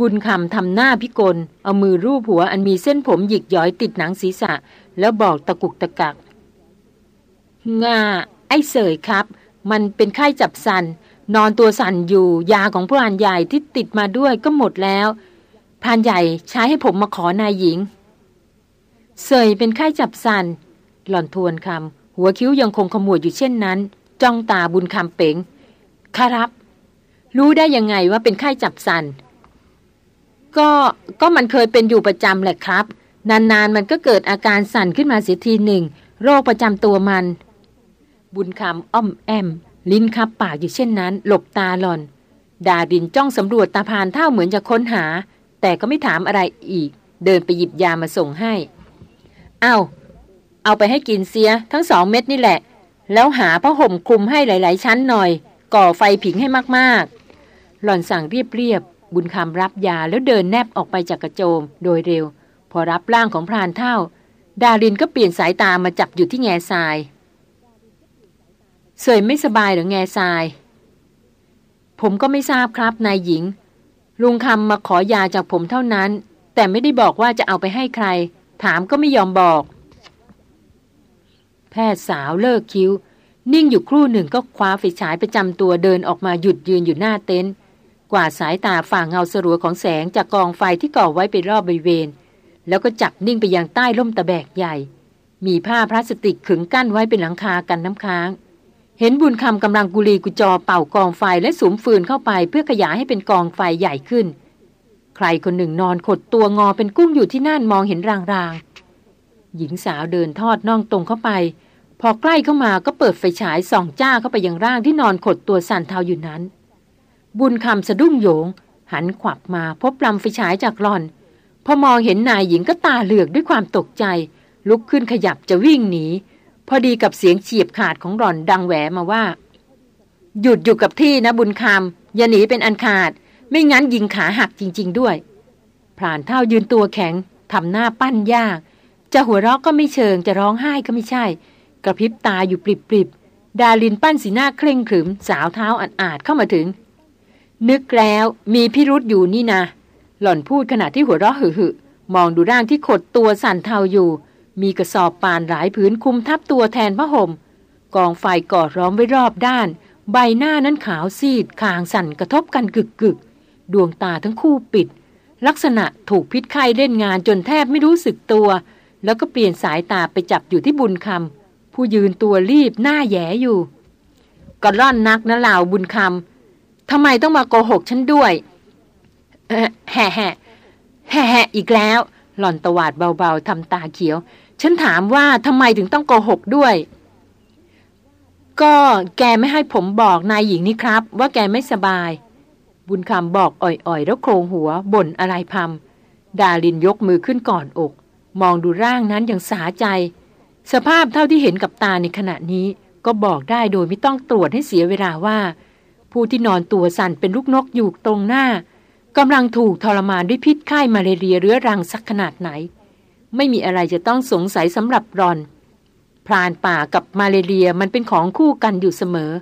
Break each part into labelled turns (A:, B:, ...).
A: บุญคำทำหน้าพิกล เอามือรูปหัวอันมีเส้นผมหยิกย้อยติดหนังศีรษะ แล้วบอกตะกุกตะกัก งา ไอ้เสยครับ มันเป็นไข้จับสัน นอนตัวสั่นอยู่ ยาของพรานใหญ่ที่ติดมาด้วยก็หมดแล้ว พรานใหญ่ใช้ให้ผมมาขอนายหญิง เสยเป็นไข้จับสัน หล่อนทวนคำ หัวคิ้วยังคงขมวดอยู่เช่นนั้น จ้องตาบุญคำเป๋งครับ รู้ได้ยังไงว่าเป็นไข้จับสัน ก็ก็มันเคยเป็นอยู่ประจำแหละครับ นานๆมันก็เกิดอาการสั่นขึ้นมาเสียทีหนึ่ง โรคประจำตัวมัน บุญคำอ้อมแอม ลิ้นคับปากอยู่เช่นนั้น หลบตาหลอน ดาดินจ้องสำรวจตาพานเท่าเหมือนจะค้นหา แต่ก็ไม่ถามอะไรอีก เดินไปหยิบยามาส่งให้เอาเอาไปให้กินเสียทั้งสองเม็ดนี่แหละ แล้วหาผ้าห่มคลุมให้หลาย ๆ ชั้นหน่อย ก่อไฟผิงให้มากๆ หล่อนสั่งเรียบ บุญคำรับยาแล้วเดินแนบออกไปจากกระโจม โดยเร็ว พอรับร่างของพรานเท่า ดารินก็เปลี่ยนสายตามาจับอยู่ที่แง่ทรายเสยไม่สบายหรือแง่ทราย ผมก็ไม่ทราบครับนายหญิง ลุงคำมาขอยาจากผมเท่านั้น แต่ไม่ได้บอกว่าจะเอาไปให้ใคร ถามก็ไม่ยอมบอก แพทย์สาวเลิกคิ้ว นิ่งอยู่ครู่หนึ่งก็คว้าไฟฉายประจำตัวเดินออกมาหยุดยืนอยู่หน้าเต็นท์ กว่าสายตาฝ่าเงาสรัวของแสงจากกองไฟที่ก่อไว้ไปรอบบริเวณ แล้วก็จับนิ่งไปยังใต้ร่มตะแบกใหญ่ มีผ้าพลาสติกขึงกั้นไว้เป็นหลังคากันน้ำค้าง เห็นบุญคำกำลังกุลีกุจอเป่ากองไฟและสุมฟืนเข้าไปเพื่อขยายให้เป็นกองไฟใหญ่ขึ้น ใครคนหนึ่งนอนขดตัวงอเป็นกุ้งอยู่ที่นั่นมองเห็นรางๆ หญิงสาวเดินทอดน่องตรงเข้าไป พอใกล้เข้ามาก็เปิดไฟฉายส่องจ้าเข้าไปยังร่างที่นอนขดตัวสั่นเทาอยู่นั้น บุญคำสะดุ้งโยง หันขวับมาพบลำไฟฉายจากหลอน พอมองเห็นนายหญิงก็ตาเหลือกด้วยความตกใจ ลุกขึ้นขยับจะวิ่งหนี พอดีกับเสียงเฉียบขาดของหลอนดังแหวมาว่า หยุดอยู่กับที่นะบุญคำอย่าหนีเป็นอันขาด ไม่งั้นยิงขาหักจริง ๆ ด้วยพรานเท่ายืนตัวแข็งทำหน้าปั้นยาก จะหัวเราะก็ไม่เชิงจะร้องไห้ก็ไม่ใช่ กระพริบตาอยู่ปริบๆดาลินปั้นสีหน้าเคร่งขรึม สาวเท้าอันอาจเข้ามาถึง นึกแล้วมีพิรุษอยู่นี่นะ หล่อนพูดขณะที่หัวเราะหึ่มองดูร่างที่ขดตัวสั่นเทาอยู่ มีกระสอบปานหลายผืนคุมทับตัวแทนพระห่มกองไฟกอดร้อมไว้รอบด้าน ใบหน้านั้นขาวซีดคางสั่นกระทบกันกึกกึกดวงตาทั้งคู่ปิด ลักษณะถูกพิษไข้เล่นงานจนแทบไม่รู้สึกตัว แล้วก็เปลี่ยนสายตาไปจับอยู่ที่บุญคำผู้ยืนตัวรีบหน้าแย่อยู่ก็ร่อนนักนะเหล่าบุญคำ ทำไมต้องมาโกหกฉันด้วยแห่แห่แห่แห่อีกแล้ว หล่อนตวาดเบาๆทำตาเขียว ฉันถามว่าทำไมถึงต้องโกหกด้วย ก็แกไม่ให้ผมบอกนายหญิงนี่ครับ ว่าแกไม่สบาย บุญคำบอกอ่อยๆ แล้วโครงหัวบ่นอะไรพำดาลินยกมือขึ้นก่อนอก มองดูร่างนั้นอย่างสาใจ สภาพเท่าที่เห็นกับตาในขณะนี้ ก็บอกได้โดยไม่ต้องตรวจให้เสียเวลาว่า ผู้ที่นอนตัวสั่นเป็นลูกนกอยู่ตรงหน้ากำลังถูกทรมานด้วยพิษไข้มาเรียเรื้อรังสักขนาดไหน ไม่มีอะไรจะต้องสงสัยสำหรับรอน พรานป่ากับมาเรียมันเป็นของคู่กันอยู่เสมอ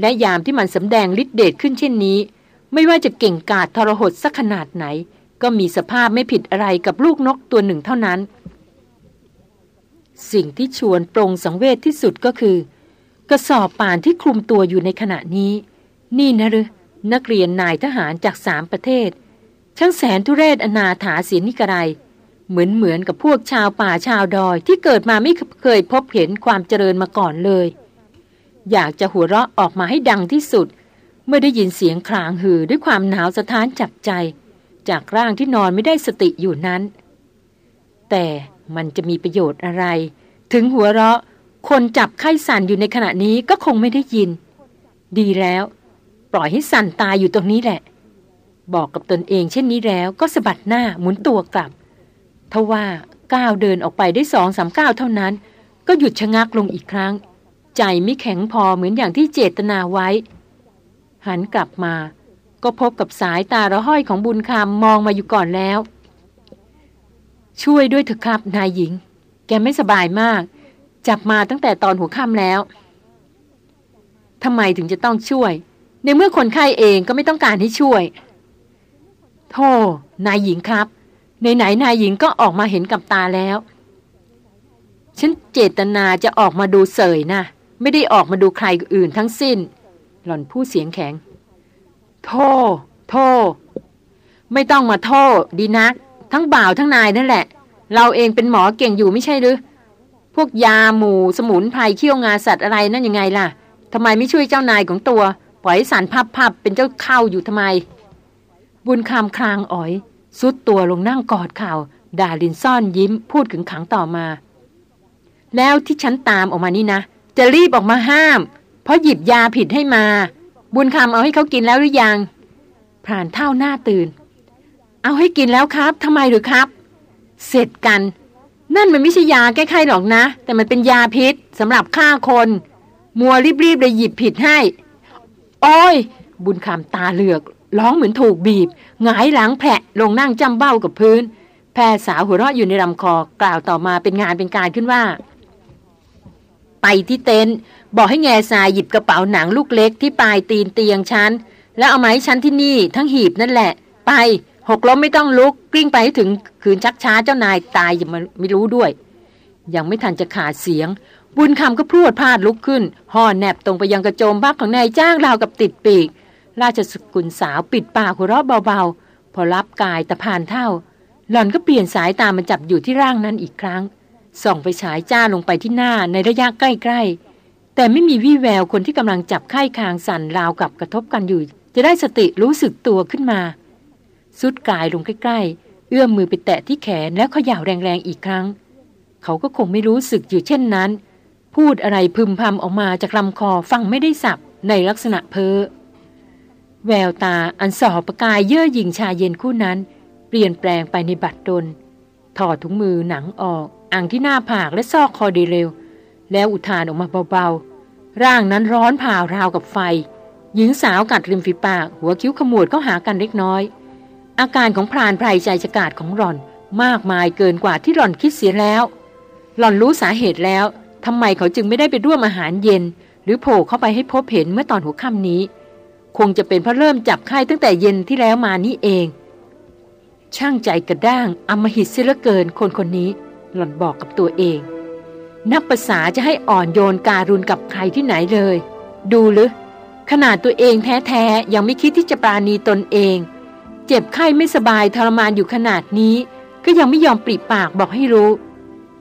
A: และยามที่มันสำแดงฤทธิ์เดชขึ้นเช่นนี้ ไม่ว่าจะเก่งกาจทรหดสักขนาดไหน ก็มีสภาพไม่ผิดอะไรกับลูกนกตัวหนึ่งเท่านั้น สิ่งที่ชวนปรงสังเวชที่สุดก็คือ กระสอบป่านที่คลุมตัวอยู่ในขณะนี้ นี่นะหรือนักเรียนนายทหารจากสามประเทศ ช่างแสนทุเรศอนาถาเสียนิกรายเหมือนเหมือนกับพวกชาวป่าชาวดอยที่เกิดมาไม่เคยพบเห็นความเจริญมาก่อนเลย อยากจะหัวเราะออกมาให้ดังที่สุด เมื่อได้ยินเสียงคลางหือด้วยความหนาวสะท้านจับใจ จากร่างที่นอนไม่ได้สติอยู่นั้น แต่มันจะมีประโยชน์อะไร ถึงหัวเราะคนจับไข้สั่นอยู่ในขณะนี้ก็คงไม่ได้ยิน ดีแล้ว ปล่อยให้สั่นตายอยู่ตรงนี้แหละ บอกกับตนเองเช่นนี้แล้วก็สะบัดหน้าหมุนตัวกลับทว่าก้าวเดินออกไปได้สองสามก้าวเท่านั้น ก็หยุดชะงักลงอีกครั้ง ใจไม่แข็งพอเหมือนอย่างที่เจตนาไว้ หันกลับมา ก็พบกับสายตาระห้อยของบุญคำมองมาอยู่ก่อนแล้ว ช่วยด้วยเถอะครับนายหญิง แกไม่สบายมาก จับมาตั้งแต่ตอนหัวค่ำแล้วทำไมถึงจะต้องช่วย ในเมื่อคนไข้เองก็ไม่ต้องการให้ช่วย โธ่นายหญิงครับ ในไหนนายหญิงก็ออกมาเห็นกับตาแล้ว ฉันเจตนาจะออกมาดูเสยนะ ไม่ได้ออกมาดูใครอื่นทั้งสิ้น หล่อนพูดเสียงแข็งโทษโทษไม่ต้องมาโทษดีนัก ทั้งบ่าวทั้งนายนั่นแหละ เราเองเป็นหมอเก่งอยู่ไม่ใช่หรือ พวกยาหมูสมุนไพรเคี่ยวงาสัตว์อะไรนั่นยังไงล่ะทำไมไม่ช่วยเจ้านายของตัว ปล่อยสันพับเป็นเจ้าเข้าอยู่ทำไม บุญคำคลางอ๋อยซุดตัวลงนั่งกอดข่าว ดาลินซ่อนยิ้มพูดถึงขังต่อมา แล้วที่ฉันตามออกมานี่นะ จะรีบออกมาห้าม เพราะหยิบยาผิดให้มา บุญคำเอาให้เขากินแล้วหรือยังผ่านเท่าหน้าตื่น เอาให้กินแล้วครับทำไมหรือครับ เสร็จกัน นั่นมันไม่ใช่ยาแก้ไขหรอกนะ แต่มันเป็นยาพิษสำหรับฆ่าคน มัวรีบๆเลยหยิบผิดให้ โอ้ย บุญคำตาเหลือกร้องเหมือนถูกบีบหงายหลังแผลลงนั่งจำเบ้ากับพื้น แพรสาวหัวเราะอยู่ในลำคอกล่าวต่อมาเป็นงานเป็นการขึ้นว่า ไปที่เต็นท์บอกให้แง่ทรายหยิบกระเป๋าหนังลูกเล็กที่ปลายตีนเตียงฉันแล้วเอามาให้ฉันที่นี่ทั้งหีบนั่นแหละ ไปหกล้มไม่ต้องลุกกลิ้งไปให้ถึงคืนชักช้าเจ้านายตายอย่ามาไม่รู้ด้วย ยังไม่ทันจะขาดเสียง บุญคำก็พรวดพลาดลุกขึ้น ห่อแนบตรงไปยังกระโจมบ้าของนายจ้างราวกับติดปีก ราชสกุลสาวปิดปากหัวเราะเบาๆ พอรับกายตะพานเท่า หล่อนก็เปลี่ยนสายตามันจับอยู่ที่ร่างนั้นอีกครั้ง ส่องไปฉายจ้าลงไปที่หน้าในระยะใกล้ๆ แต่ไม่มีวี่แววคนที่กำลังจับไข้คางสั่นราวกับกระทบกันอยู่ จะได้สติรู้สึกตัวขึ้นมา สุดกายลงใกล้ๆ เอื้อมมือไปแตะที่แขนแล้วเขย่าแรงๆอีกครั้ง เขาก็คงไม่รู้สึกอยู่เช่นนั้น พูดอะไรพึมพำออกมาจากลำคอฟังไม่ได้สับในลักษณะเพ้อแววตาอันสอประกายเย่อหยิ่งชาเย็นคู่นั้น เปลี่ยนแปลงไปในบัดดลถอดถุงมือหนังออกอ่างที่หน้าผากและซอกคอดีเร็ว แล้วอุทานออกมาเบาๆ ร่างนั้นร้อนผ่าราวกับไฟ หญิงสาวกัดริมฝีปาก หัวคิ้วขมวดเข้าหากันเล็กน้อย อาการของพรานไพรใจฉกาดของหล่อนมากมายเกินกว่าที่หล่อนคิดเสียแล้ว หล่อนรู้สาเหตุแล้ว ทำไมเขาจึงไม่ได้ไปร่วมอาหารเย็น หรือโผล่เข้าไปให้พบเห็นเมื่อตอนหัวค่ำนี้ คงจะเป็นเพราะเริ่มจับไข้ตั้งแต่เย็นที่แล้วมานี่เอง ช่างใจกระด้างอมหิตเสียเหลือเกินคนคนนี้ หล่อนบอกกับตัวเอง นับภาษาจะให้อ่อนโยนการุณกับใครที่ไหนเลย ดูหรือขนาดตัวเองแท้ๆยังไม่คิดที่จะปราณีตนเอง เจ็บไข้ไม่สบายทรมานอยู่ขนาดนี้ ก็ยังไม่ยอมปริปากบอกให้รู้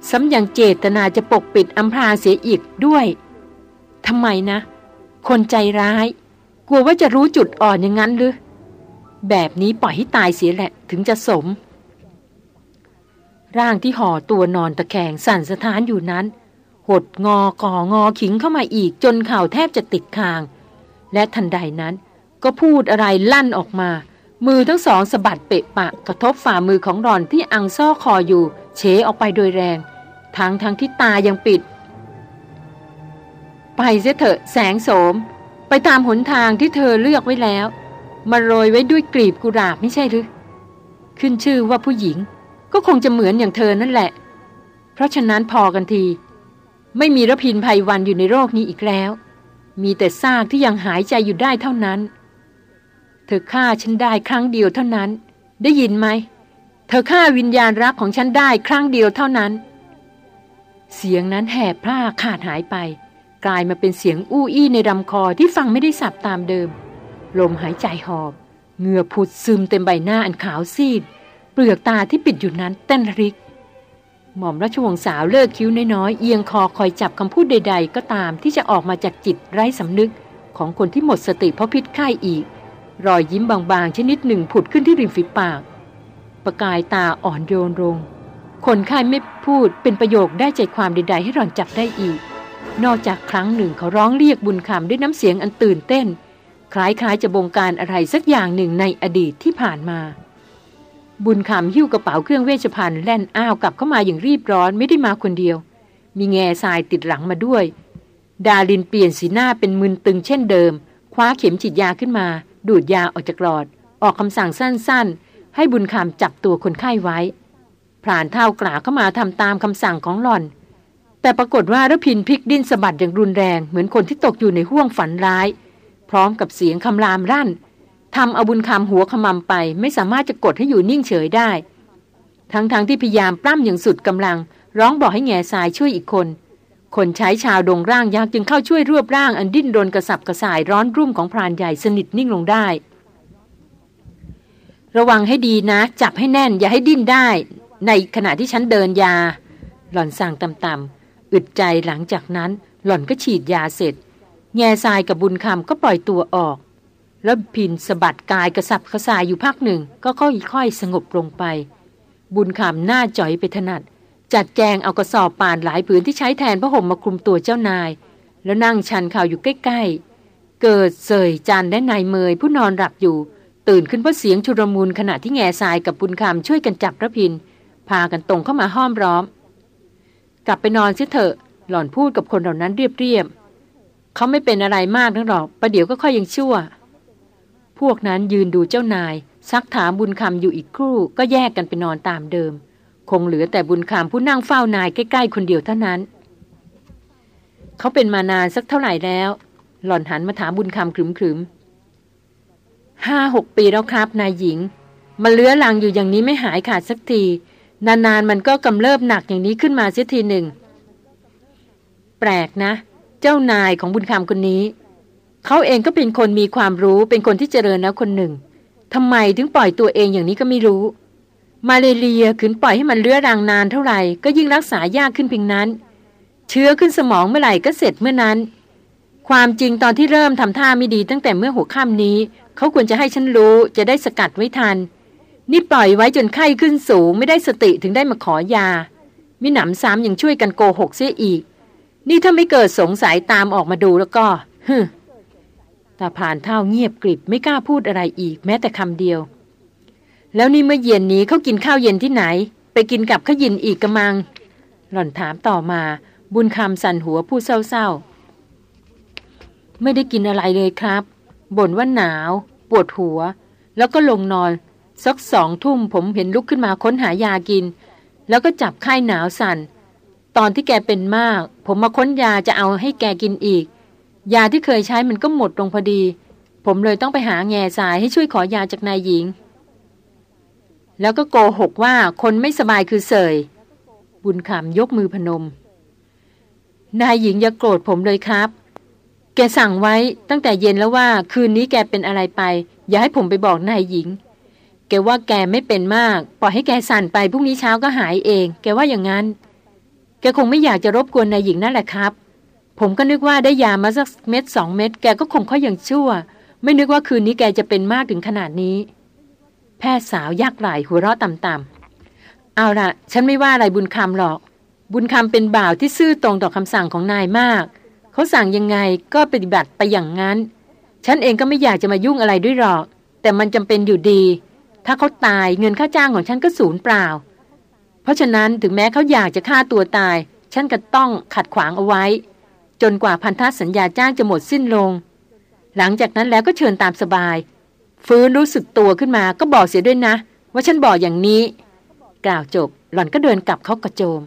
A: ซ้ำยังเจตนาจะปกปิดอำพรางเสียอีกด้วยทำไมนะ คนใจร้าย กลัวว่าจะรู้จุดอ่อนอย่างนั้นหรือ แบบนี้ปล่อยให้ตายเสียแหละถึงจะสม ร่างที่ห่อตัวนอนตะแคงสั่นสะท้านอยู่นั้น หดงอก่องอขิงเข้ามาอีกจนเข่าแทบจะติดคาง และทันใดนั้นก็พูดอะไรลั่นออกมา มือทั้งสองสะบัดเปะปะกระทบฝ่ามือของรอนที่อังซ่อคออยู่ เฉออกไปโดยแรง ทั้งทั้งที่ตายังปิด ไปเสียเถอะแสงโสม ไปตามหนทางที่เธอเลือกไว้แล้ว มาโรยไว้ด้วยกลีบกุหลาบไม่ใช่หรือขึ้นชื่อว่าผู้หญิง ก็คงจะเหมือนอย่างเธอนั่นแหละ เพราะฉะนั้นพอกันที ไม่มีระพินภัยวันอยู่ในโรคนี้อีกแล้ว มีแต่ซากที่ยังหายใจอยู่ได้เท่านั้น เธอฆ่าฉันได้ครั้งเดียวเท่านั้น ได้ยินไหม เธอฆ่าวิญญาณรักของฉันได้ครั้งเดียวเท่านั้น เสียงนั้นแหบพร่าขาดหายไป กลายมาเป็นเสียงอู้อี้ในลำคอที่ฟังไม่ได้สับตามเดิม ลมหายใจหอบเหงื่อผุดซึมเต็มใบหน้าอันขาวซีด เปลือกตาที่ปิดอยู่นั้นเต้นริก หม่อมราชวงศ์สาวเลิกคิ้วน้อยๆเอียงคอคอยจับคำพูดใด ๆ ก็ตามที่จะออกมาจากจิตไร้สำนึกของคนที่หมดสติเพราะพิษไข้อีก รอยยิ้มบางๆ ชนิดหนึ่งผุดขึ้นที่ริมฝีปาก ประกายตาอ่อนโยนลง คนไข้ไม่พูดเป็นประโยคได้ใจความใดๆ ให้หล่อนจับได้อีก นอกจากครั้งหนึ่งเขาร้องเรียกบุญคำด้วยน้ำเสียงอันตื่นเต้น คล้ายๆจะบงการอะไรสักอย่างหนึ่งในอดีตที่ผ่านมา บุญคำหิ้วกระเป๋าเครื่องเวชภัณฑ์แล่นอ้าวกลับเข้ามาอย่างรีบร้อนไม่ได้มาคนเดียว มีแง่ทรายติดหลังมาด้วย ดาลินเปลี่ยนสีหน้าเป็นมึนตึงเช่นเดิม คว้าเข็มฉีดยาขึ้นมา ดูดยาออกจากหลอด ออกคำสั่งสั้นๆ ให้บุญคำจับตัวคนไข้ไว้พรานเท่ากล่าวเข้ามาทำตามคำสั่งของหล่อน แต่ปรากฏว่ารพินพลิกดิ้นสะบัดอย่างรุนแรง เหมือนคนที่ตกอยู่ในห้วงฝันร้าย พร้อมกับเสียงคำรามรั่นทำเอาบุญคำหัวขมำไป ไม่สามารถจะกดให้อยู่นิ่งเฉยได้ ทั้งๆทที่พยายามปล้ำอย่างสุดกำลัง ร้องบอกให้แง่ทรายช่วยอีกคน คนใช้ชาวดงร่างยักษ์จึงเข้าช่วยรวบร่างอันดิ้นรนกระสับกระส่ายร้อนรุ่มของพรานใหญ่สนิทนิ่งลงได้ ระวังให้ดีนะ จับให้แน่นอย่าให้ดิ้นได้ ในขณะที่ฉันเดินยา หล่อนสั่งต่ำๆอึดใจหลังจากนั้น หล่อนก็ฉีดยาเสร็จ แง่ทรายกับบุญคำก็ปล่อยตัวออก แล้วพินสะบัดกายกระสับกระส่ายอยู่พักหนึ่ง ก็ค่อยๆสงบลงไป บุญคำหน้าจ่อยไปถนัด จัดแจงเอากระสอบป่านหลายผืนที่ใช้แทนพระห่มมาคลุมตัวเจ้านาย แล้วนั่งชันข่าวอยู่ใกล้ๆ เกิดเสยจันและนายเมยผู้นอนหลับอยู่ ตื่นขึ้นเพราะเสียงชุรมุนขณะที่แง่ทรายกับบุญคำช่วยกันจับพระพิน พากันตรงเข้ามาห้อมร้อม กลับไปนอนเสียเถอะ หล่อนพูดกับคนเหล่านั้นเรียบๆเขาไม่เป็นอะไรมากนักหรอกประเดี๋ยวก็ค่อยยังชั่ว พวกนั้นยืนดูเจ้านาย ซักถามบุญคำอยู่อีกครู่ก็แยกกันไปนอนตามเดิม คงเหลือแต่บุญคำผู้นั่งเฝ้านายใกล้ๆคนเดียวเท่านั้น เขาเป็นมานานสักเท่าไหร่แล้ว หล่อนหันมาถามบุญคำขรึมๆห้าหกปีแล้วครับนายหญิง มันเลื้อลังอยู่อย่างนี้ไม่หายขาดสักที นานๆมันก็กำเริบหนักอย่างนี้ขึ้นมาเสียทีหนึ่ง แปลกนะ เจ้านายของบุญคำคนนี้ เขาเองก็เป็นคนมีความรู้เป็นคนที่เจริญแล้วคนหนึ่งทำไมถึงปล่อยตัวเองอย่างนี้ก็ไม่รู้ มาเรียขืนปล่อยให้มันเลื้อรังนานเท่าไหร่ก็ยิ่งรักษายากขึ้นเพียงนั้น เชื้อขึ้นสมองเมื่อไหร่ก็เสร็จเมื่อนั้น ความจริงตอนที่เริ่มทำท่าไม่ดีตั้งแต่เมื่อหัวค่ำนี้ เขาควรจะให้ฉันรู้จะได้สกัดไว้ทัน นี่ปล่อยไว้จนไข้ขึ้นสูงไม่ได้สติถึงได้มาขอยา มิหนำซ้ำยังช่วยกันโกหกเสียอีก นี่ถ้าไม่เกิดสงสัยตามออกมาดูแล้วก็ฮึตาผ่านเท่าเงียบกริบไม่กล้าพูดอะไรอีก แม้แต่คำเดียว แล้วนี่เมื่อเย็นนี้เขากินข้าวเย็นที่ไหน ไปกินกับขยินอีกกระมัง หล่อนถามต่อมา บุญคำสั่นหัวพูดเศร้าๆ ไม่ได้กินอะไรเลยครับ บ่นว่าหนาว ปวดหัว แล้วก็ลงนอน สักสองทุ่มผมเห็นลุกขึ้นมาค้นหายากิน แล้วก็จับไข้หนาวสัน่น ตอนที่แกเป็นมาก ผมมาค้นยาจะเอาให้แกกินอีก ยาที่เคยใช้มันก็หมดลงพอดี ผมเลยต้องไปหาแง่สายให้ช่วยขอยาจากนายหญิง แล้วก็โกหกว่าคนไม่สบายคือเสย บุญคำยกมือพนม นายหญิงอย่าโกรธผมเลยครับ แกสั่งไว้ตั้งแต่เย็นแล้วว่าคืนนี้แกเป็นอะไรไป อย่าให้ผมไปบอกนายหญิง แกว่าแกไม่เป็นมาก ปล่อยให้แกสั่นไปพรุ่งนี้เช้าก็หายเอง แกว่าอย่างนั้น แกคงไม่อยากจะรบกวนนายหญิงนั่นแหละครับ ผมก็นึกว่าได้ยามาสักเม็ดสองเม็ดแกก็คงค่อยอย่างชั่ว ไม่นึกว่าคืนนี้แกจะเป็นมากถึงขนาดนี้ แพทย์สาวยักไหลหัวเราะต่ำๆเอาละฉันไม่ว่าอะไรบุญคำหรอก บุญคำเป็นบ่าวที่ซื่อตรงต่อคำสั่งของนายมาก เขาสั่งยังไงก็ปฏิบัติไปอย่างนั้น ฉันเองก็ไม่อยากจะมายุ่งอะไรด้วยหรอก แต่มันจำเป็นอยู่ดี ถ้าเขาตายเงินค่าจ้างของฉันก็สูญเปล่า เพราะฉะนั้นถึงแม้เขาอยากจะฆ่าตัวตาย ฉันก็ต้องขัดขวางเอาไว้ จนกว่าพันธสัญญาจ้างจะหมดสิ้นลง หลังจากนั้นแล้วก็เชิญตามสบาย ฟื้นรู้สึกตัวขึ้นมาก็บอกเสียด้วยนะ ว่าฉันบอกอย่างนี้ กล่าวจบหล่อนก็เดินกลับเข้ากระโจม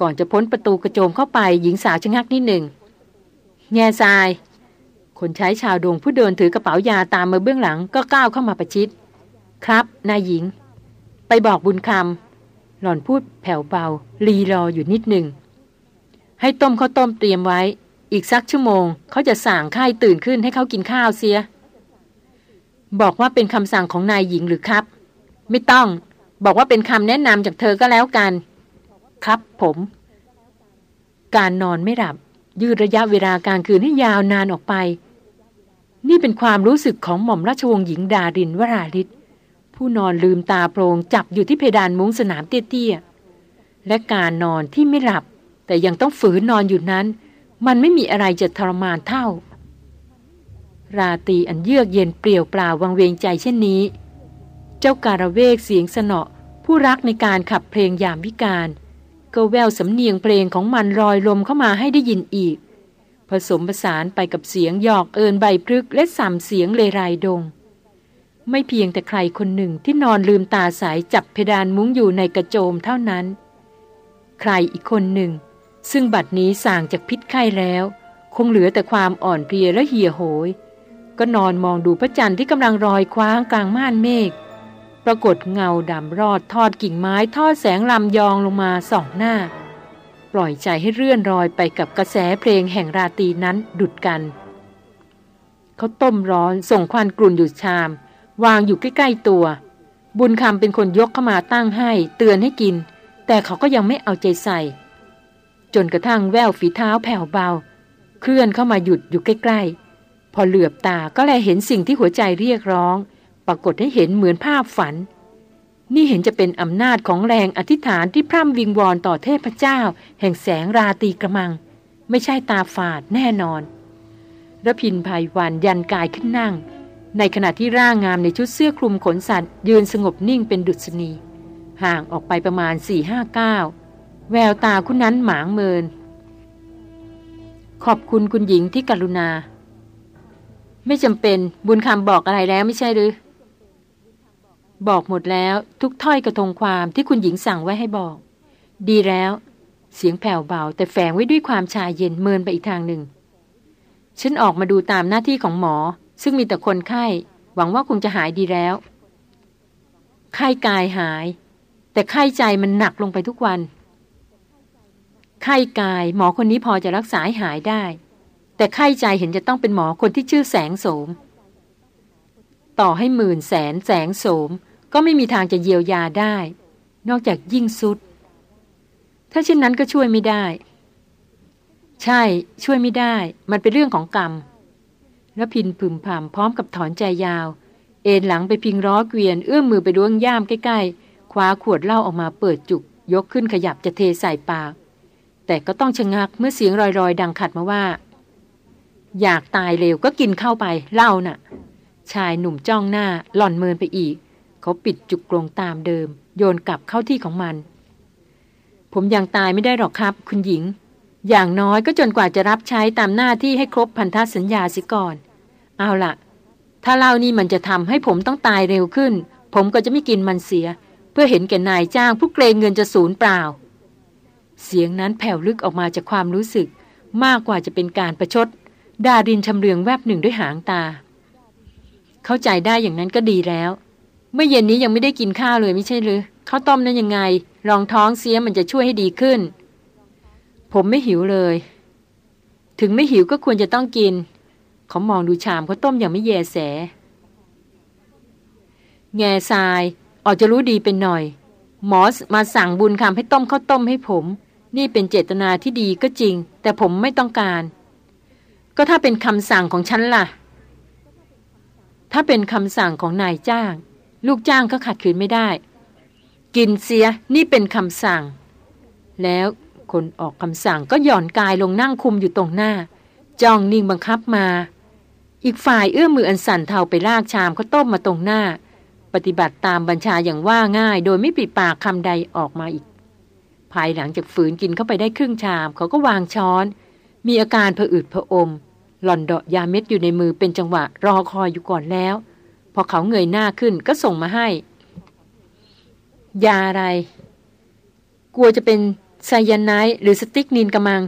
A: ก่อนจะพ้นประตูกระโจมเข้าไปหญิงสาวชะงักนิดหนึ่งแง่ทราย คนใช้ชาวดงผู้เดินถือกระเป๋ายาตามมาเบื้องหลังก็ก้าวเข้ามาประชิด ครับนายหญิง ไปบอกบุญคำหล่อนพูดแผ่วเบา รีรออยู่นิดหนึ่งให้ต้มข้าวต้มเตรียมไว้ อีกสักชั่วโมง เขาจะสั่งค่ายตื่นขึ้นให้เขากินข้าวเสีย บอกว่าเป็นคำสั่งของนายหญิงหรือครับ ไม่ต้อง บอกว่าเป็นคำแนะนำจากเธอก็แล้วกัน ครับผม การนอนไม่หลับ ยืดระยะเวลาการคืนให้ยาวนานออกไป นี่เป็นความรู้สึกของหม่อมราชวงศ์หญิงดารินวราลิศผู้นอนลืมตาโปรงจับอยู่ที่เพดานมุ้งสนามเตี้ยๆและการนอนที่ไม่หลับ แต่ยังต้องฝืนนอนอยู่นั้น มันไม่มีอะไรจะทรมานเท่า ราตีอันเยือกเย็นเปลี่ยวเปล่าวังเวงใจเช่นนี้ เจ้าการะเวกเสียงสนอผู้รักในการขับเพลงยามวิการ ก็แววสำเนียงเพลงของมันลอยลมเข้ามาให้ได้ยินอีก ผสมผสานไปกับเสียงหยอกเอินใบพลึกและสามเสียงเลไรดง ไม่เพียงแต่ใครคนหนึ่งที่นอนลืมตาสายจับเพดานมุ้งอยู่ในกระโจมเท่านั้น ใครอีกคนหนึ่ง ซึ่งบัดนี้ส่างจากพิษไข้แล้ว คงเหลือแต่ความอ่อนเพลียและเหี่ยโหย ก็นอนมองดูพระจันทร์ที่กำลังรอยคว้างกลางม่านเมฆ ปรากฏเงาดำรอดทอดกิ่งไม้ทอดแสงลำยองลงมาสองหน้า ปล่อยใจให้เรื่อนรอยไปกับกระแสเพลงแห่งราตรีนั้นดุดกัน เขาต้มร้อนส่งควันกลุ่นอยู่ชาม วางอยู่ใกล้ๆตัว บุญคำเป็นคนยกเข้ามาตั้งให้ เตือนให้กิน แต่เขาก็ยังไม่เอาใจใส่ จนกระทั่งแววฝีเท้าแผ่วเบา เคลื่อนเข้ามาหยุดอยู่ใกล้ๆ พอเหลือบตาก็แลเห็นสิ่งที่หัวใจเรียกร้อง ปรากฏให้เห็นเหมือนภาพฝัน นี่เห็นจะเป็นอำนาจของแรงอธิษฐานที่พร่ำวิงวอนต่อเทพเจ้า แห่งแสงราตีกระมัง ไม่ใช่ตาฝาดแน่นอนระพินภัยวันยันกายขึ้นนั่ง ในขณะที่ร่างงามในชุดเสื้อคลุมขนสัตว์ ยืนสงบนิ่งเป็นดุษณี ห่างออกไปประมาณสี่ห้าเก้าแววตาคุณนั้นหมางเมิน ขอบคุณคุณหญิงที่กรุณา ไม่จำเป็นบุญคำบอกอะไรแล้วไม่ใช่หรือ บอกหมดแล้วทุกถ้อยกระทงความที่คุณหญิงสั่งไว้ให้บอก ดีแล้ว เสียงแผ่วเบา แต่แฝงไว้ด้วยความชาเย็นเมินไปอีกทางหนึ่ง ฉันออกมาดูตามหน้าที่ของหมอ ซึ่งมีแต่คนไข้ หวังว่าคงจะหายดีแล้ว ไข้กายหาย แต่ไข้ใจมันหนักลงไปทุกวัน ไข้กายหมอคนนี้พอจะรักษาหายได้ แต่ไข้ใจเห็นจะต้องเป็นหมอคนที่ชื่อแสงโสม ต่อให้หมื่นแสนแสงโสม ก็ไม่มีทางจะเยียวยาได้ นอกจากยิ่งสุด ถ้าเช่นนั้นก็ช่วยไม่ได้ ใช่ช่วยไม่ได้ มันเป็นเรื่องของกรรมแล้วพินพึมพำพร้อมกับถอนใจยาว เอ็นหลังไปพิงร้อเกวียน เอื้อมมือไปด้วงย่ามใกล้ๆ คว้าขวดเหล้าออกมาเปิดจุก ยกขึ้นขยับจะเทใส่ปาก แต่ก็ต้องชะงักเมื่อเสียงรอยๆ ดังขัดมาว่า อยากตายเร็วก็กินเข้าไปเล่าน่ะ ชายหนุ่มจ้องหน้าหล่อนเมินไปอีก เขาปิดจุกกรงตามเดิม โยนกลับเข้าที่ของมัน ผมยังตายไม่ได้หรอกครับ คุณหญิง อย่างน้อยก็จนกว่าจะรับใช้ตามหน้าที่ให้ครบพันธสัญญาสิก่อน เอาล่ะ ถ้าเล่านี่มันจะทำให้ผมต้องตายเร็วขึ้น ผมก็จะไม่กินมันเสีย เพื่อเห็นแก่นายจ้างผู้เกรงเงินจะสูญเปล่า เสียงนั้นแผ่วลึกออกมาจากความรู้สึกมากกว่าจะเป็นการประชด ดารินชำเลืองแวบหนึ่งด้วยหางตา เข้าใจได้อย่างนั้นก็ดีแล้ว เมื่อเย็นนี้ยังไม่ได้กินข้าวเลยไม่ใช่หรือข้าวต้มนั้นยังไง รองท้องเสียมันจะช่วยให้ดีขึ้น ผมไม่หิวเลย ถึงไม่หิวก็ควรจะต้องกิน เขามองดูชามเขาต้มอย่างไม่แยแส แง่ทรายออกจะรู้ดีเป็นหน่อย หมอมาสั่งบุญคำให้ต้มข้าวต้มให้ผม นี่เป็นเจตนาที่ดีก็จริง แต่ผมไม่ต้องการ ก็ถ้าเป็นคำสั่งของฉันล่ะ ถ้าเป็นคำสั่งของนายจ้าง ลูกจ้างก็ขัดขืนไม่ได้ กินเสียนี่เป็นคำสั่ง แล้วคนออกคำสั่งก็หย่อนกายลงนั่งคุมอยู่ตรงหน้า จ้องนิ่งบังคับมา อีกฝ่ายเอื้อมมืออันสั่นเทาไปลากชามเขาต้มมาตรงหน้า ปฏิบัติตามบัญชาอย่างว่าง่าย โดยไม่ปิดปากคำใดออกมาอีก ภายหลังจากฝืนกินเข้าไปได้ครึ่งชามเขาก็วางช้อน มีอาการผะอืดผะอม หล่อนเดาะยาเม็ดอยู่ในมือเป็นจังหวะรอคอยอยู่ก่อนแล้ว พอเขาเงยหน้าขึ้นก็ส่งมาให้ ยาอะไร กลัวจะเป็นไซยาไนด์หรือสติ๊กนินกำมัง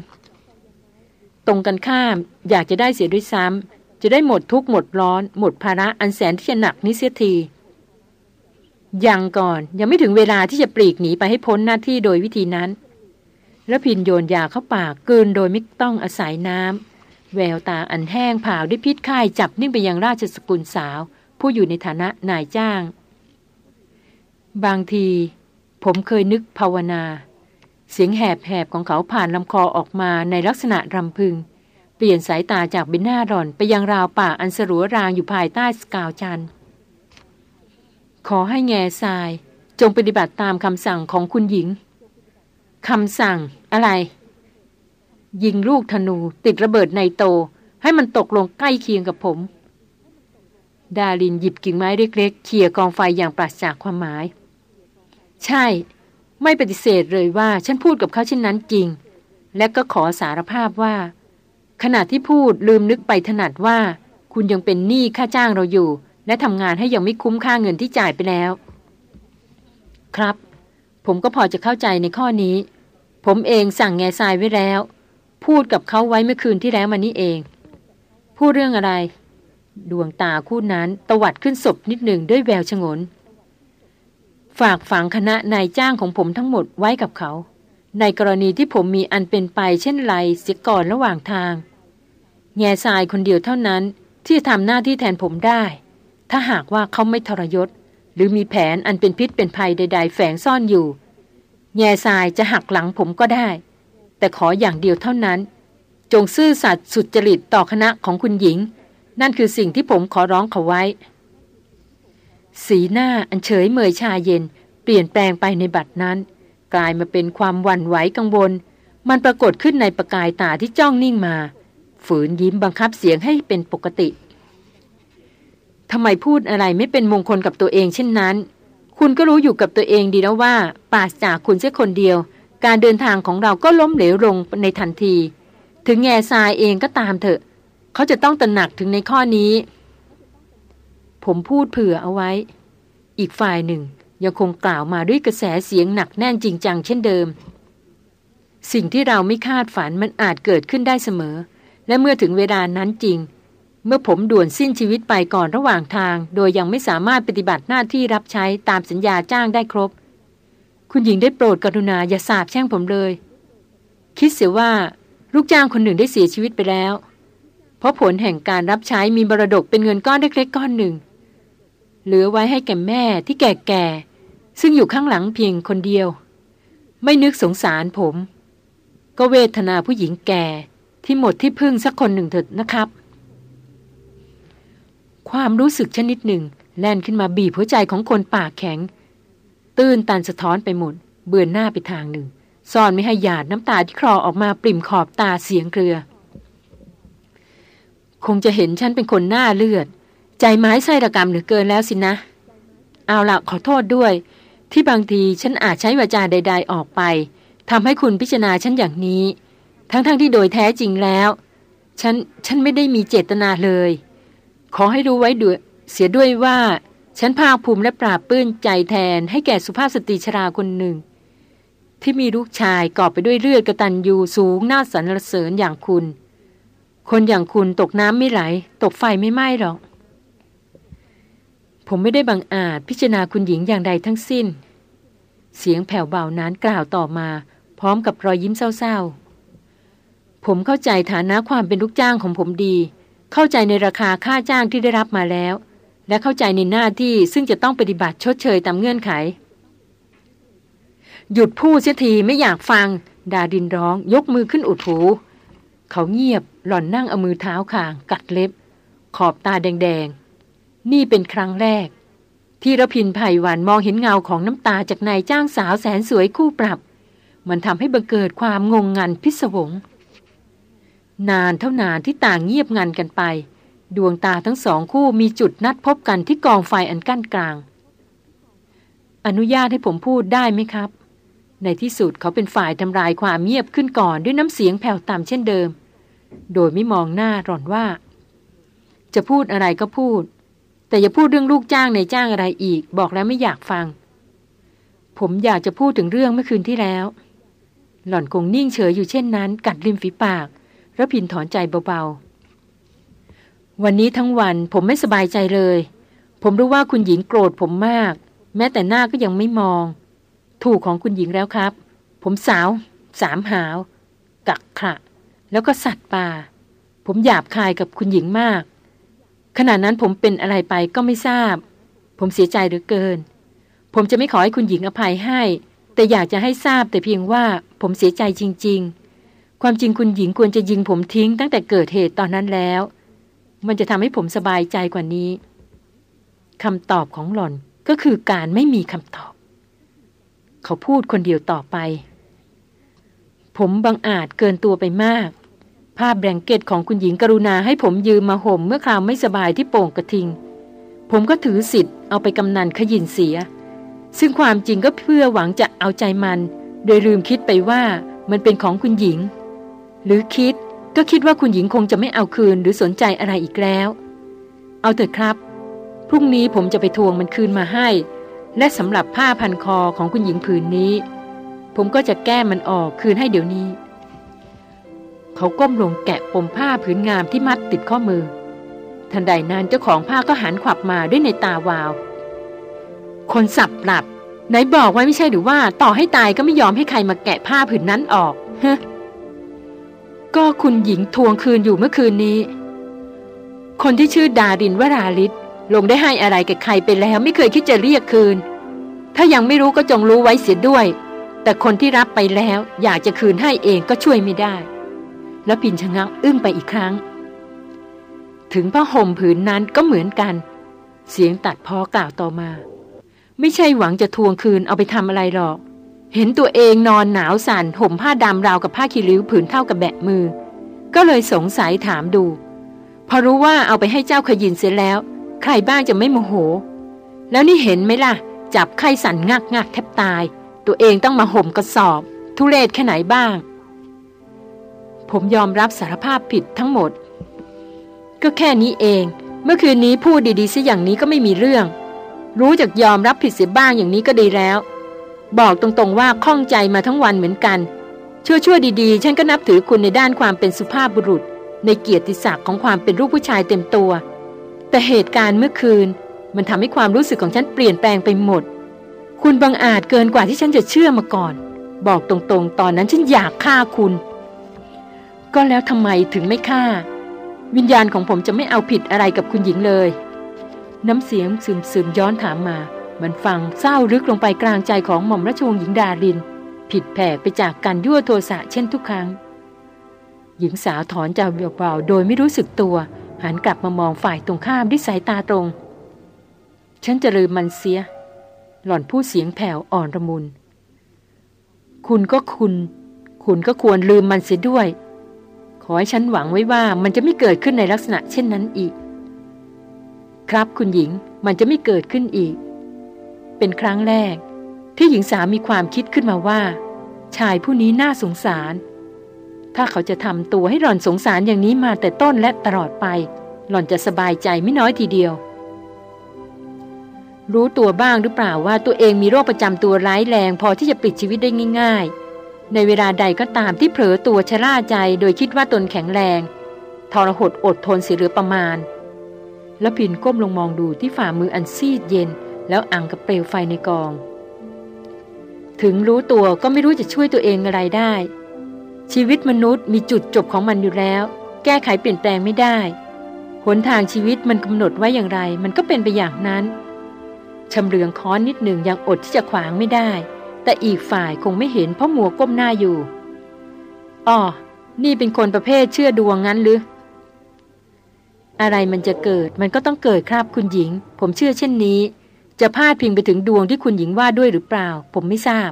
A: ตรงกันข้าม อยากจะได้เสียด้วยซ้ำจะได้หมดทุกหมดร้อน หมดภาระอันแสนที่จะหนักนี้เสียทียังก่อนยังไม่ถึงเวลาที่จะปลีกหนีไปให้พ้นหน้าที่โดยวิธีนั้น แล้วพินโยนยาเข้าปากเกินโดยไม่ต้องอาศัยน้ำแววตาอันแห้งผาวด้วยพิษไข้จับนิ่งไปยังราชสกุลสาว ผู้อยู่ในฐานะนายจ้าง บางที ผมเคยนึกภาวนา เสียงแหบๆของเขาผ่านลำคอออกมาในลักษณะรำพึง เปลี่ยนสายตาจากเบนหน้าร่อนไปยังราวป่าอันสรัวรางอยู่ภายใต้สกาวจันขอให้แง่ทรายจงปฏิบัติตามคำสั่งของคุณหญิง คำสั่งอะไร ยิงลูกธนูติดระเบิดในโต ให้มันตกลงใกล้เคียงกับผม ดารินหยิบกิ่งไม้เล็กๆเขี่ยกองไฟอย่างปราศจากความหมาย ใช่ ไม่ปฏิเสธเลยว่า ฉันพูดกับเขาเช่นนั้นจริง และก็ขอสารภาพว่า ขณะที่พูดลืมนึกไปถนัดว่า คุณยังเป็นหนี้ค่าจ้างเราอยู่ และทำงานให้ยังไม่คุ้มค่าเงินที่จ่ายไปแล้ว ครับ ผมก็พอจะเข้าใจในข้อนี้ ผมเองสั่งแง่ทรายไว้แล้ว พูดกับเขาไว้เมื่อคืนที่แล้วมานี้เอง พูดเรื่องอะไร ดวงตาคู่นั้นตวัดขึ้นศพนิดหนึ่งด้วยแววชงน ฝากฝังคณะนายจ้างของผมทั้งหมดไว้กับเขา ในกรณีที่ผมมีอันเป็นไปเช่นไรเสียก่อนระหว่างทาง แง่ทรายคนเดียวเท่านั้นที่จะทำหน้าที่แทนผมได้ ถ้าหากว่าเขาไม่ทรยศ หรือมีแผนอันเป็นพิษเป็นภัยใด ๆ แฝงซ่อนอยู่ แง่ทรายจะหักหลังผมก็ได้ แต่ขออย่างเดียวเท่านั้น จงซื่อสัตย์สุจริตต่อคณะของคุณหญิง นั่นคือสิ่งที่ผมขอร้องเขาไว้ สีหน้าอันเฉยเมยชาเย็น เปลี่ยนแปลงไปในบัดนั้น กลายมาเป็นความวันไหวกังวล มันปรากฏขึ้นในประกายตาที่จ้องนิ่งมา ฝืนยิ้มบังคับเสียงให้เป็นปกติทำไมพูดอะไรไม่เป็นมงคลกับตัวเองเช่นนั้น คุณก็รู้อยู่กับตัวเองดีแล้วว่าปราศจากคุณเสียคนเดียว การเดินทางของเราก็ล้มเหลวลงในทันที ถึงแง่ทรายเองก็ตามเถอะ เขาจะต้องตระหนักถึงในข้อนี้ ผมพูดเผื่อเอาไว้ อีกฝ่ายหนึ่งยังคงกล่าวมาด้วยกระแสเสียงหนักแน่นจริงจังเช่นเดิม สิ่งที่เราไม่คาดฝันมันอาจเกิดขึ้นได้เสมอ และเมื่อถึงเวลานั้นจริง เมื่อผมด่วนสิ้นชีวิตไปก่อนระหว่างทาง โดยยังไม่สามารถปฏิบัติหน้าที่รับใช้ตามสัญญาจ้างได้ครบ คุณหญิงได้โปรดกรุณาอย่าสาบแช่งผมเลย คิดเสียว่าลูกจ้างคนหนึ่งได้เสียชีวิตไปแล้ว เพราะผลแห่งการรับใช้มีบรดกเป็นเงินก้อนเล็กๆก้อนหนึ่ง เหลือไว้ให้แก่แม่ที่แก่ๆซึ่งอยู่ข้างหลังเพียงคนเดียว ไม่นึกสงสารผม ก็เวทนาผู้หญิงแก่ที่หมดที่พึ่งสักคนหนึ่งเถิดนะครับ ความรู้สึกชนิดหนึ่ง แล่นขึ้นมาบีบหัวใจของคนปากแข็ง ตื้นตันสะท้อนไปหมด เบือนหน้าไปทางหนึ่ง ซ่อนไม่ให้หยาดน้ำตาที่คลอออกมาปริ่มขอบตาเสียงเกลือ คงจะเห็นฉันเป็นคนหน้าเลือด ใจไม้ไส้ระกรรมเหลือเกินแล้วสินะ เอาละขอโทษด้วย ที่บางทีฉันอาจใช้วาจาใด ๆ ออกไปทำให้คุณพิจารณาฉันอย่างนี้ ทั้งๆทที่โดยแท้จริงแล้ว ฉัน ฉันไม่ได้มีเจตนาเลย ขอให้รู้ไว้ด้วยเสียด้วยว่า ฉันภาคภูมิและปราบปื้นใจแทนให้แก่สุภาพสตรีชราคนหนึ่ง ที่มีลูกชายกอบไปด้วยเลือดกระตันยูสูงน่าสรรเสริญอย่างคุณ คนอย่างคุณตกน้ำไม่ไหล ตกไฟไม่ไหม้หรอก ผมไม่ได้บังอาจพิจารณาคุณหญิงอย่างใดทั้งสิ้น เสียงแผ่วเบานั้นกล่าวต่อมา พร้อมกับรอยยิ้มเศร้าๆผมเข้าใจฐานะความเป็นลูกจ้างของผมดี เข้าใจในราคาค่าจ้างที่ได้รับมาแล้ว และเข้าใจในหน้าที่ซึ่งจะต้องปฏิบัติชดเชยตามเงื่อนไข หยุดพูดเสียทีไม่อยากฟัง ดาดินร้อง ยกมือขึ้นอุดหู เขาเงียบหล่อนนั่งเอามือเท้าคาง กัดเล็บ ขอบตาแดงๆ นี่เป็นครั้งแรก ที่ระพินไผ่หวานมองเห็นเงาของน้ำตาจากนายจ้างสาวแสนสวยคู่ปรับ มันทำให้บังเกิดความงงงันพิศวง นานเท่านานที่ต่างเงียบงันกันไป ดวงตาทั้งสองคู่มีจุดนัดพบกันที่กองไฟอันกั้นกลาง อนุญาตให้ผมพูดได้ไหมครับ ในที่สุดเขาเป็นฝ่ายทำลายความเงียบขึ้นก่อนด้วยน้ำเสียงแผ่วต่ำเช่นเดิม โดยไม่มองหน้าหล่อนว่า จะพูดอะไรก็พูด แต่อย่าพูดเรื่องลูกจ้างในจ้างอะไรอีก บอกแล้วไม่อยากฟัง ผมอยากจะพูดถึงเรื่องเมื่อคืนที่แล้ว หล่อนคงนิ่งเฉยอยู่เช่นนั้น กัดริมฝีปาก ระพินถอนใจเบาๆ วันนี้ทั้งวันผมไม่สบายใจเลย ผมรู้ว่าคุณหญิงโกรธผมมาก แม้แต่หน้าก็ยังไม่มอง ถูกของคุณหญิงแล้วครับ ผมสาว สามหาว กักขะ แล้วก็สัตว์ป่า ผมหยาบคายกับคุณหญิงมาก ขณะนั้นผมเป็นอะไรไปก็ไม่ทราบ ผมเสียใจเหลือเกิน ผมจะไม่ขอให้คุณหญิงอภัยให้ แต่อยากจะให้ทราบแต่เพียงว่าผมเสียใจจริง ๆ ความจริงคุณหญิงควรจะยิงผมทิ้งตั้งแต่เกิดเหตุตอนนั้นแล้ว มันจะทำให้ผมสบายใจกว่านี้คำตอบของหล่อนก็คือการไม่มีคำตอบ เขาพูดคนเดียวต่อไป ผมบังอาจเกินตัวไปมากภาพแบงเกตของคุณหญิงกรุณาให้ผมยืมมาห่มเมื่อคราวไม่สบายที่โป่งกระทิง ผมก็ถือสิทธิ์เอาไปกำนันขยินเสีย ซึ่งความจริงก็เพื่อหวังจะเอาใจมัน โดยลืมคิดไปว่ามันเป็นของคุณหญิง หรือคิดก็คิดว่าคุณหญิงคงจะไม่เอาคืนหรือสนใจอะไรอีกแล้ว เอาเถอะครับ พรุ่งนี้ผมจะไปทวงมันคืนมาให้ และสำหรับผ้าพันคอของคุณหญิงผืนนี้ ผมก็จะแก้มันออกคืนให้เดี๋ยวนี้ เขาก้มลงแกะปมผ้าผืนงามที่มัดติดข้อมือ ทันใดนั้นเจ้าของผ้าก็หันขวับมาด้วยในตาวาว คนสับหลับไหนบอกไว้ไม่ใช่หรือว่าต่อให้ตายก็ไม่ยอมให้ใครมาแกะผ้าผืนนั้นออกฮ ก็คุณหญิงทวงคืนอยู่เมื่อคืนนี้ คนที่ชื่อดารินวราลิศลงได้ให้อะไรกับใครไปแล้วไม่เคยคิดจะเรียกคืน ถ้ายังไม่รู้ก็จงรู้ไว้เสียด้วย แต่คนที่รับไปแล้วอยากจะคืนให้เองก็ช่วยไม่ได้ แล้วปินชะงักอึ้งไปอีกครั้ง ถึงผ้าห่มผืนนั้นก็เหมือนกัน เสียงตัดพอกล่าวต่อมา ไม่ใช่หวังจะทวงคืนเอาไปทำอะไรหรอก เห็นตัวเองนอนหนาวสั่นห่มผ้าดำราวกับผ้าคีริ้วผืนเท่ากับแบะมือ ก็เลยสงสัยถามดู พอรู้ว่าเอาไปให้เจ้าขยินเสร็จแล้ว ใครบ้างจะไม่โมโห แล้วนี่เห็นไหมล่ะ จับไข้สั่นงักงักแทบตาย ตัวเองต้องมาห่มกระสอบ ทุเรศแค่ไหนบ้าง ผมยอมรับสารภาพผิดทั้งหมด ก็แค่นี้เอง เมื่อคืนนี้พูดดีๆซะอย่างนี้ก็ไม่มีเรื่อง รู้จักยอมรับผิดเสียบ้างอย่างนี้ก็ดีแล้ว บอกตรงๆว่าข้องใจมาทั้งวันเหมือนกัน ชั่วชั่วดีๆ ฉันก็นับถือคุณในด้านความเป็นสุภาพบุรุษ ในเกียรติศักดิ์ของความเป็นรูปผู้ชายเต็มตัว แต่เหตุการณ์เมื่อคืน มันทำให้ความรู้สึกของฉันเปลี่ยนแปลงไปหมด คุณบังอาจเกินกว่าที่ฉันจะเชื่อมาก่อน บอกตรงๆ ตอนนั้นฉันอยากฆ่าคุณ ก็แล้วทำไมถึงไม่ฆ่า วิญญาณของผมจะไม่เอาผิดอะไรกับคุณหญิงเลย น้ำเสียงซึมๆย้อนถามมา มันฟังเศร้าลึกลงไปกลางใจของหม่อมราชวงศ์หญิงดาริน ผิดแผกไปจากการยั่วโทสะเช่นทุกครั้ง หญิงสาวถอนใจเบาๆโดยไม่รู้สึกตัว หันกลับมามองฝ่ายตรงข้ามด้วยสายตาตรง ฉันจะลืมมันเสีย หล่อนพูดเสียงแผ่วอ่อนระมุน คุณก็คุณ คุณก็ควรลืมมันเสียด้วย ขอให้ฉันหวังไว้ว่ามันจะไม่เกิดขึ้นในลักษณะเช่นนั้นอีก ครับคุณหญิงมันจะไม่เกิดขึ้นอีก เป็นครั้งแรก ที่หญิงสาวมีความคิดขึ้นมาว่า ชายผู้นี้น่าสงสาร ถ้าเขาจะทำตัวให้หล่อนสงสารอย่างนี้มาแต่ต้นและตลอดไป หล่อนจะสบายใจไม่น้อยทีเดียว รู้ตัวบ้างหรือเปล่าว่าตัวเองมีโรคประจำตัวร้ายแรงพอที่จะปิดชีวิตได้ง่าย ๆ ในเวลาใดก็ตามที่เผลอตัวชะล่าใจโดยคิดว่าตนแข็งแรงทรหดอดทนเสียเหลือประมาณ แล้วพินก้มลงมองดูที่ฝ่ามืออันซีดเย็น แล้วอ่างกับเปลวไฟในกอง ถึงรู้ตัวก็ไม่รู้จะช่วยตัวเองอะไรได้ ชีวิตมนุษย์มีจุดจบของมันอยู่แล้ว แก้ไขเปลี่ยนแปลงไม่ได้หนทางชีวิตมันกำหนดไว้อย่างไร มันก็เป็นไปอย่างนั้นชำเลืองค้อนนิดหนึ่งยังอดที่จะขวางไม่ได้ แต่อีกฝ่ายคงไม่เห็นเพราะมัวก้มหน้าอยู่อ๋อนี่เป็นคนประเภทเชื่อดวงงั้นหรือ อะไรมันจะเกิดมันก็ต้องเกิดครับคุณหญิง ผมเชื่อเช่นนี้ จะพาดพิงไปถึงดวงที่คุณหญิงว่าด้วยหรือเปล่า ผมไม่ทราบ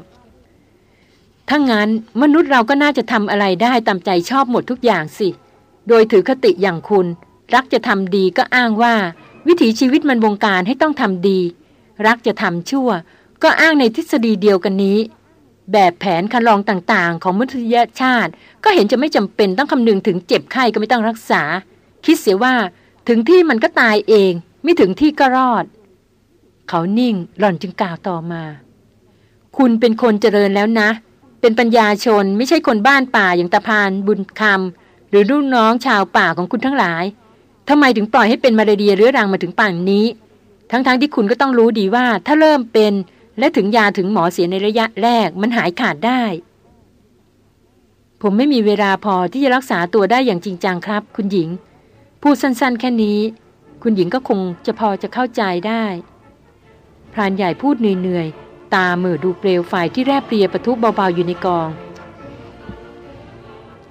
A: ถ้างั้นมนุษย์เราก็น่าจะทำอะไรได้ตามใจชอบหมดทุกอย่างสิ โดยถือคติอย่างคุณ รักจะทำดีก็อ้างว่า วิถีชีวิตมันบงการให้ต้องทำดี รักจะทำชั่ว ก็อ้างในทฤษฎีเดียวกันนี้ แบบแผนคันลองต่างๆ ของมนุษยชาติ ก็เห็นจะไม่จำเป็นต้องคำนึงถึงเจ็บไข้ก็ไม่ต้องรักษา คิดเสียว่า ถึงที่มันก็ตายเอง ไม่ถึงที่ก็รอด เขานิ่งหล่อนจึงกล่าวต่อมา คุณเป็นคนเจริญแล้วนะ เป็นปัญญาชนไม่ใช่คนบ้านป่าอย่างตาพานบุญคำหรือลูกน้องชาวป่าของคุณทั้งหลายทำไมถึงปล่อยให้เป็นมาเรียเรื้อรังมาถึงป่านนี้ ทั้งๆทที่คุณก็ต้องรู้ดีว่า ถ้าเริ่มเป็นและถึงยาถึงหมอเสียในระยะแรกมันหายขาดได้ ผมไม่มีเวลาพอที่จะรักษาตัวได้อย่างจริงจังครับ คุณหญิง พูดสั้นๆ แค่นี้ คุณหญิงก็คงจะพอจะเข้าใจได้ พรานใหญ่พูดเหนื่อยๆ ตาเหม่อดูเปลวไฟที่แรบเปรียประทุเบาๆอยู่ในกอง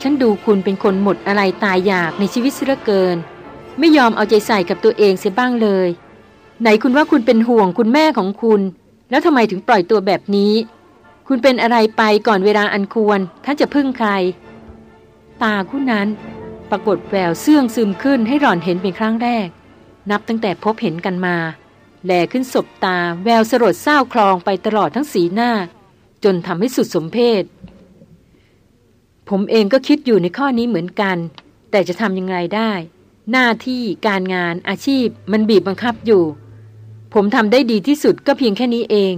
A: ฉันดูคุณเป็นคนหมดอะไรตายอยากในชีวิตเสือเกิน ไม่ยอมเอาใจใส่กับตัวเองเสียบ้างเลย ไหนคุณว่าคุณเป็นห่วงคุณแม่ของคุณ แล้วทำไมถึงปล่อยตัวแบบนี้ คุณเป็นอะไรไปก่อนเวลาอันควรถ้านจะพึ่งใคร ตาคู่นั้นปรากฏแววเสื่องซึมขึ้นให้หล่อนเห็นเป็นครั้งแรก นับตั้งแต่พบเห็นกันมา แลขึ้นศบตาแววสลดเศร้าคลองไปตลอดทั้งสีหน้า จนทำให้สุดสมเพศ ผมเองก็คิดอยู่ในข้อนี้เหมือนกัน แต่จะทำยังไงได้ หน้าที่การงานอาชีพมันบีบบังคับอยู่ ผมทำได้ดีที่สุดก็เพียงแค่นี้เอง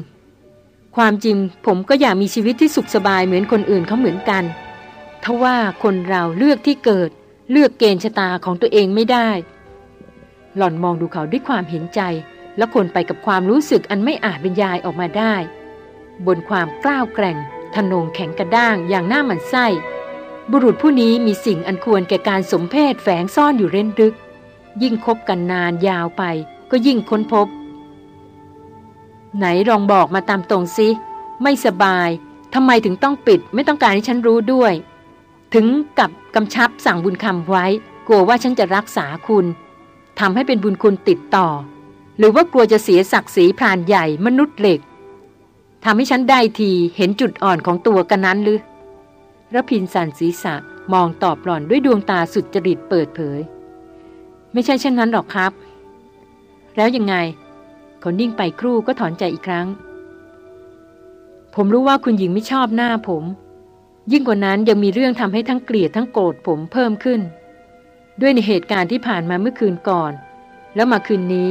A: ความจริงผมก็อยากมีชีวิตที่สุขสบายเหมือนคนอื่นเขาเหมือนกันทว่าคนเราเลือกที่เกิด เลือกเกณฑ์ชะตาของตัวเองไม่ได้ หล่อนมองดูเขาด้วยความเห็นใจ และคนไปกับความรู้สึกอันไม่อาจบรรยายออกมาได้ บนความกล้าวแกร่งทนงแข็งกระด้างอย่างหน้าหมันไส้ บุรุษผู้นี้มีสิ่งอันควรแก่การสมเพศแฝงซ่อนอยู่เร้นดึก ยิ่งคบกันนานยาวไปก็ยิ่งค้นพบ ไหนลองบอกมาตามตรงสิ ไม่สบายทำไมถึงต้องปิดไม่ต้องการให้ฉันรู้ด้วย ถึงกับกำชับสั่งบุญคำไว้ กลัวว่าฉันจะรักษาคุณทำให้เป็นบุญคุณติดต่อ หรือว่ากลัวจะเสียศักดิ์ศรีพรานใหญ่มนุษย์เหล็กทำให้ฉันได้ทีเห็นจุดอ่อนของตัวกันนั้นหรือระพินสันศีษะมองตอบหล่อนด้วยดวงตาสุดจริตเปิดเผย ไม่ใช่เช่นนั้นหรอกครับ แล้วยังไงเขานิ่งไปครู่ก็ถอนใจอีกครั้ง ผมรู้ว่าคุณหญิงไม่ชอบหน้าผม ยิ่งกว่านั้นยังมีเรื่องทำให้ทั้งเกลียดทั้งโกรธผมเพิ่มขึ้น ด้วยในเหตุการณ์ที่ผ่านมาเมื่อคืนก่อน แล้วมาคืนนี้